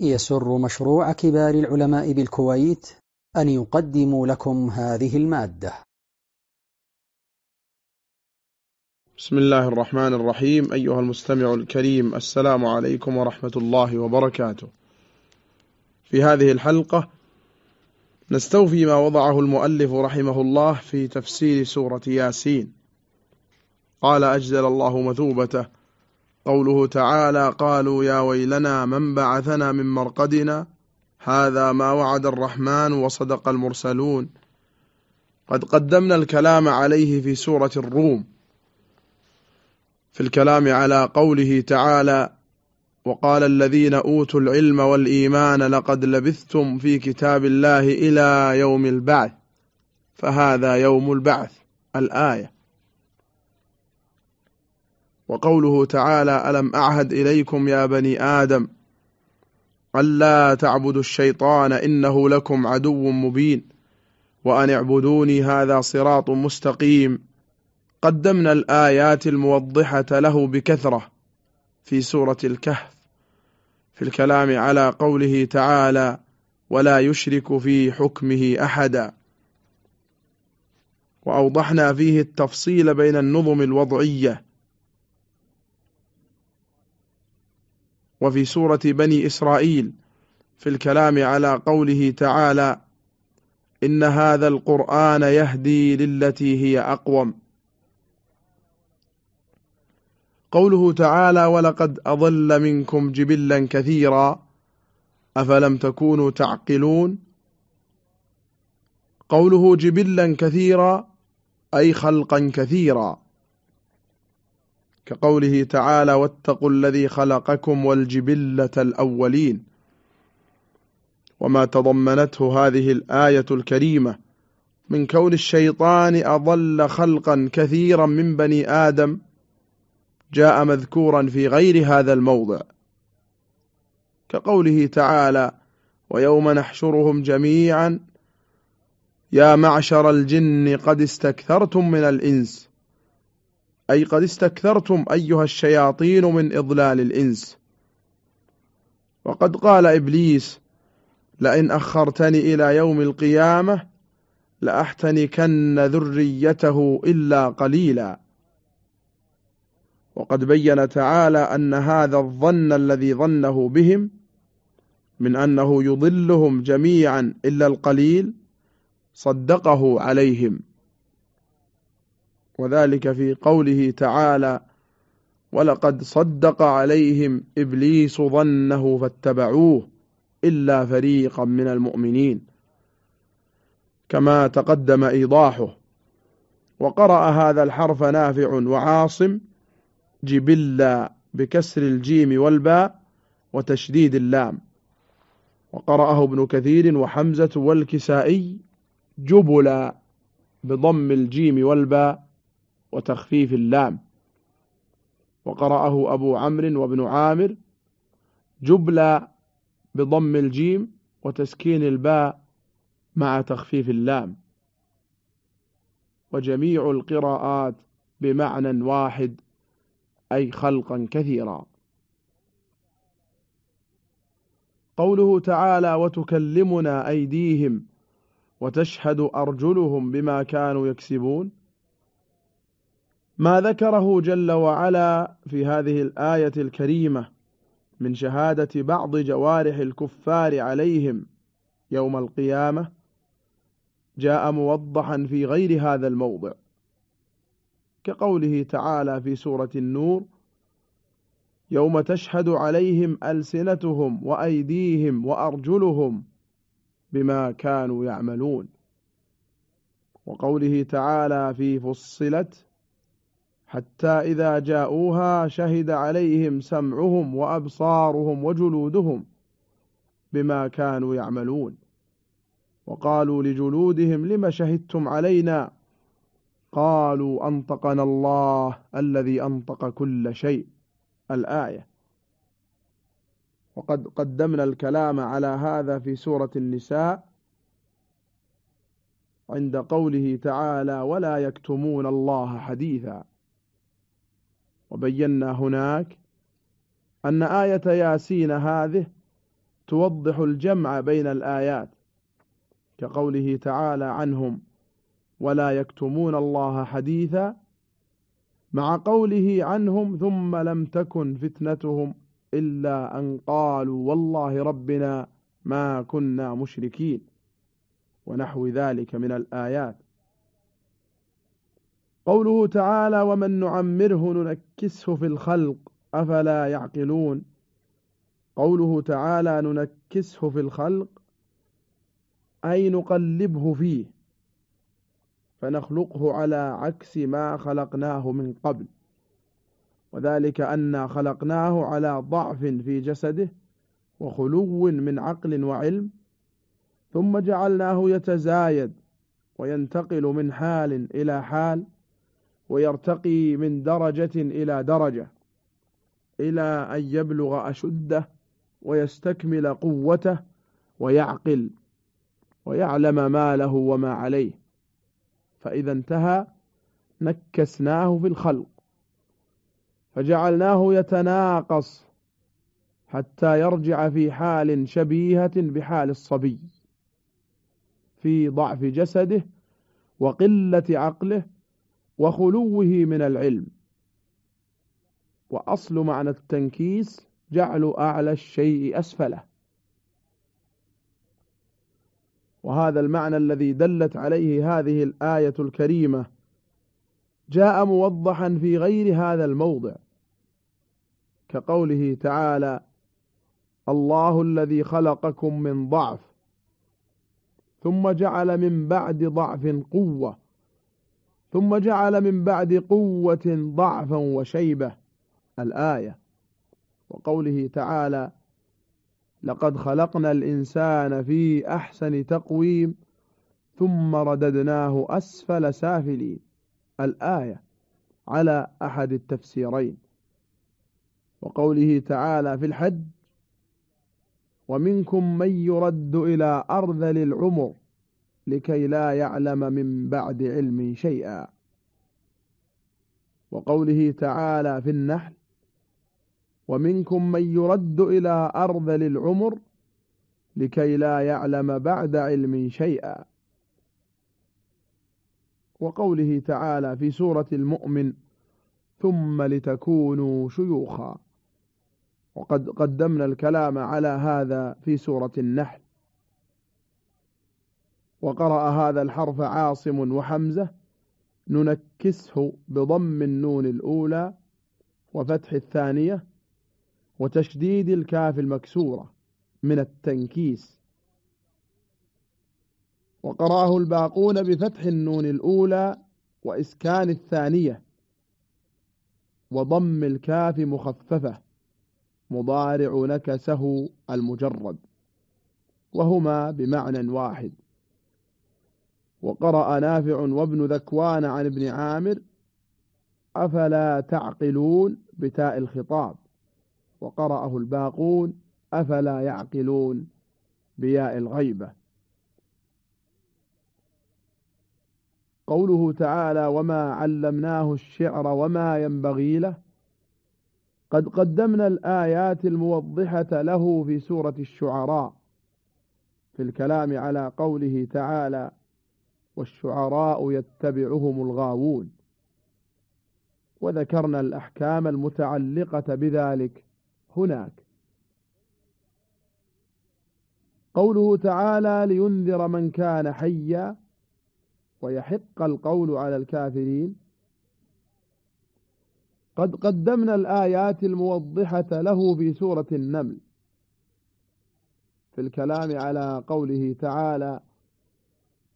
يسر مشروع كبار العلماء بالكويت أن يقدم لكم هذه المادة. بسم الله الرحمن الرحيم. أيها المستمع الكريم السلام عليكم ورحمة الله وبركاته. في هذه الحلقة نستوفي ما وضعه المؤلف رحمه الله في تفسير سورة ياسين. قال أجزل الله مثوبته. قوله تعالى قالوا يا ويلنا من بعثنا من مرقدنا؟ هذا ما وعد الرحمن وصدق المرسلون. قد قدمنا الكلام عليه في سورة الروم. في الكلام على قوله تعالى وقال الذين أوتوا العلم والإيمان لقد لبثتم في كتاب الله إلى يوم البعث. فهذا يوم البعث الآية. وقوله تعالى ألم أعهد إليكم يا بني آدم ألا تعبدوا الشيطان إنه لكم عدو مبين وأن اعبدوني هذا صراط مستقيم قدمنا الآيات الموضحة له بكثرة في سورة الكهف في الكلام على قوله تعالى ولا يشرك في حكمه أحدا وأوضحنا فيه التفصيل بين النظم الوضعية وفي سورة بني إسرائيل في الكلام على قوله تعالى إن هذا القرآن يهدي للتي هي أقوم. قوله تعالى ولقد أضل منكم جبلا كثيرا أفلم تكونوا تعقلون؟ قوله جبلا كثيرا أي خلقا كثيرا. كقوله تعالى واتقوا الذي خلقكم والجبلة الأولين وما تضمنته هذه الآية الكريمة من كون الشيطان أضل خلقا كثيرا من بني آدم جاء مذكورا في غير هذا الموضع. كقوله تعالى ويوم نحشرهم جميعا يا معشر الجن قد استكثرتم من الإنس أي قد استكثرتم أيها الشياطين من إضلال الإنس. وقد قال إبليس لئن أخرتني إلى يوم القيامة لأحتنكن ذريته إلا قليلا. وقد بين تعالى أن هذا الظن الذي ظنه بهم من أنه يضلهم جميعا إلا القليل صدقه عليهم. وذلك في قوله تعالى ولقد صدق عليهم إبليس ظنه فاتبعوه إلا فريقا من المؤمنين كما تقدم إيضاحه وقرأ هذا الحرف نافع وعاصم جبلا بكسر الجيم والباء وتشديد اللام وقرأه ابن كثير وحمزة والكسائي جبلا بضم الجيم والباء وتخفيف اللام. وقرأه أبو عمرو وابن عامر. جبلى بضم الجيم وتسكين الباء مع تخفيف اللام. وجميع القراءات بمعنى واحد أي خلقا كثيرا. قوله تعالى وتكلمنا أيديهم وتشهد أرجلهم بما كانوا يكسبون ما ذكره جل وعلا في هذه الآية الكريمة من شهادة بعض جوارح الكفار عليهم يوم القيامة جاء موضحا في غير هذا الموضع. كقوله تعالى في سورة النور يوم تشهد عليهم ألسنتهم وأيديهم وأرجلهم بما كانوا يعملون. وقوله تعالى في فصلت حتى إذا جاءوها شهد عليهم سمعهم وأبصارهم وجلودهم بما كانوا يعملون. وقالوا لجلودهم لم شهدتم علينا؟ قالوا أنطقنا الله الذي أنطق كل شيء الآية. وقد قدمنا الكلام على هذا في سورة النساء عند قوله تعالى ولا يكتمون الله حديثا. وبينا هناك أن آية ياسين هذه توضح الجمع بين الآيات كقوله تعالى عنهم ولا يكتمون الله حديثا مع قوله عنهم ثم لم تكن فتنتهم إلا أن قالوا والله ربنا ما كنا مشركين ونحو ذلك من الآيات. قوله تعالى ومن نعمره ننكسه في الخلق أفلا يعقلون قوله تعالى ننكسه في الخلق أي نقلبه فيه فنخلقه على عكس ما خلقناه من قبل وذلك أنا خلقناه على ضعف في جسده وخلو من عقل وعلم ثم جعلناه يتزايد وينتقل من حال إلى حال ويرتقي من درجة إلى درجة إلى أن يبلغ أشده ويستكمل قوته ويعقل ويعلم ما له وما عليه. فإذا انتهى نكسناه في الخلق فجعلناه يتناقص حتى يرجع في حال شبيهة بحال الصبي في ضعف جسده وقلة عقله وخلوه من العلم. وأصل معنى التنكيس جعل أعلى الشيء أسفله. وهذا المعنى الذي دلت عليه هذه الآية الكريمة جاء موضحا في غير هذا الموضع كقوله تعالى الله الذي خلقكم من ضعف ثم جعل من بعد ضعف قوة. ثم جعل من بعد قوة ضعفا وشيبة الآية. وقوله تعالى لقد خلقنا الإنسان في أحسن تقويم ثم رددناه أسفل سافلين. الآية على أحد التفسيرين. وقوله تعالى في الحج ومنكم من يرد إلى أرذل العمر لكي لا يعلم من بعد علم شيئا. وقوله تعالى في النحل ومنكم من يرد إلى أرذل العمر لكي لا يعلم بعد علم شيئا. وقوله تعالى في سورة المؤمن ثم لتكونوا شيوخا. وقد قدمنا الكلام على هذا في سورة النحل. وقرأ هذا الحرف عاصم وحمزة ننكسه بضم النون الأولى وفتح الثانية وتشديد الكاف المكسورة من التنكيس. وقرأه الباقون بفتح النون الأولى وإسكان الثانية وضم الكاف مخففة مضارع نكسه المجرد. وهما بمعنى واحد. وقرأ نافع وابن ذكوان عن ابن عامر أفلا تعقلون بتاء الخطاب؟ وقرأه الباقون أفلا يعقلون بياء الغيبة؟ قوله تعالى وما علمناه الشعر وما ينبغي له قد قدمنا الآيات الموضحة له في سورة الشعراء في الكلام على قوله تعالى والشعراء يتبعهم الغاوون. وذكرنا الأحكام المتعلقة بذلك هناك. قوله تعالى لينذر من كان حيا ويحق القول على الكافرين. قد قدمنا الآيات الموضحة له في سورة النمل. في الكلام على قوله تعالى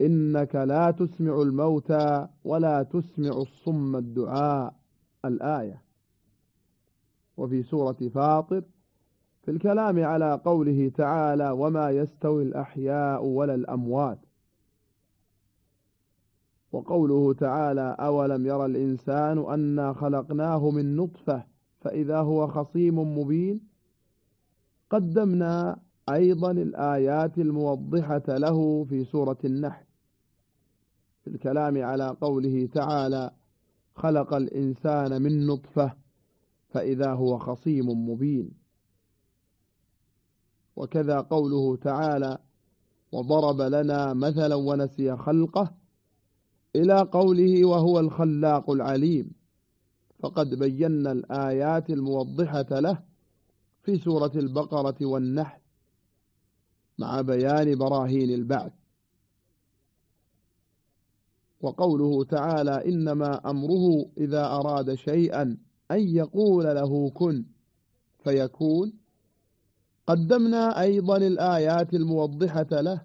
إنك لا تسمع الموتى ولا تسمع الصم الدعاء الآية. وفي سورة فاطر في الكلام على قوله تعالى وما يستوي الأحياء ولا الأموات. وقوله تعالى أولم يرى الإنسان أنا خلقناه من نطفة فإذا هو خصيم مبين. قدمنا أيضا الآيات الموضحة له في سورة النحل. في الكلام على قوله تعالى خلق الإنسان من نطفة فإذا هو خصيم مبين. وكذا قوله تعالى وضرب لنا مثلا ونسي خلقه إلى قوله وهو الخلاق العليم. فقد بينا الآيات الموضحة له في سورة البقرة والنحل مع بيان براهين البعث. وقوله تعالى إنما أمره إذا أراد شيئا أن يقول له كن. فيكون قدمنا أيضا الآيات الموضحة له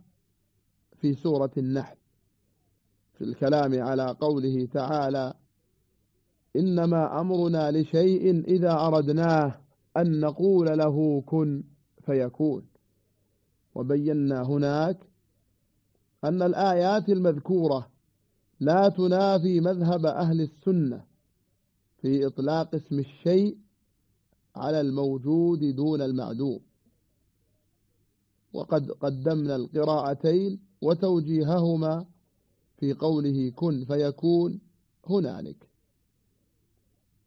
في سورة النحل في الكلام على قوله تعالى إنما أمرنا لشيء إذا أردناه أن نقول له كن. فيكون وبينا هناك أن الآيات المذكورة لا تنافي مذهب أهل السنة في إطلاق اسم الشيء على الموجود دون المعدوم. وقد قدمنا القراءتين وتوجيههما في قوله كن فيكون هنالك.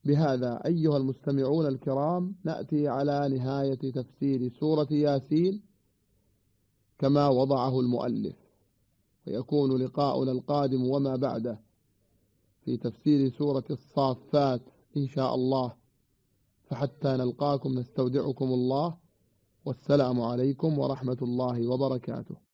بهذا أيها المستمعون الكرام نأتي على نهاية تفسير سورة ياسين كما وضعه المؤلف. ويكون لقاؤنا القادم وما بعده في تفسير سورة الصافات إن شاء الله. فحتى نلقاكم نستودعكم الله. والسلام عليكم ورحمة الله وبركاته.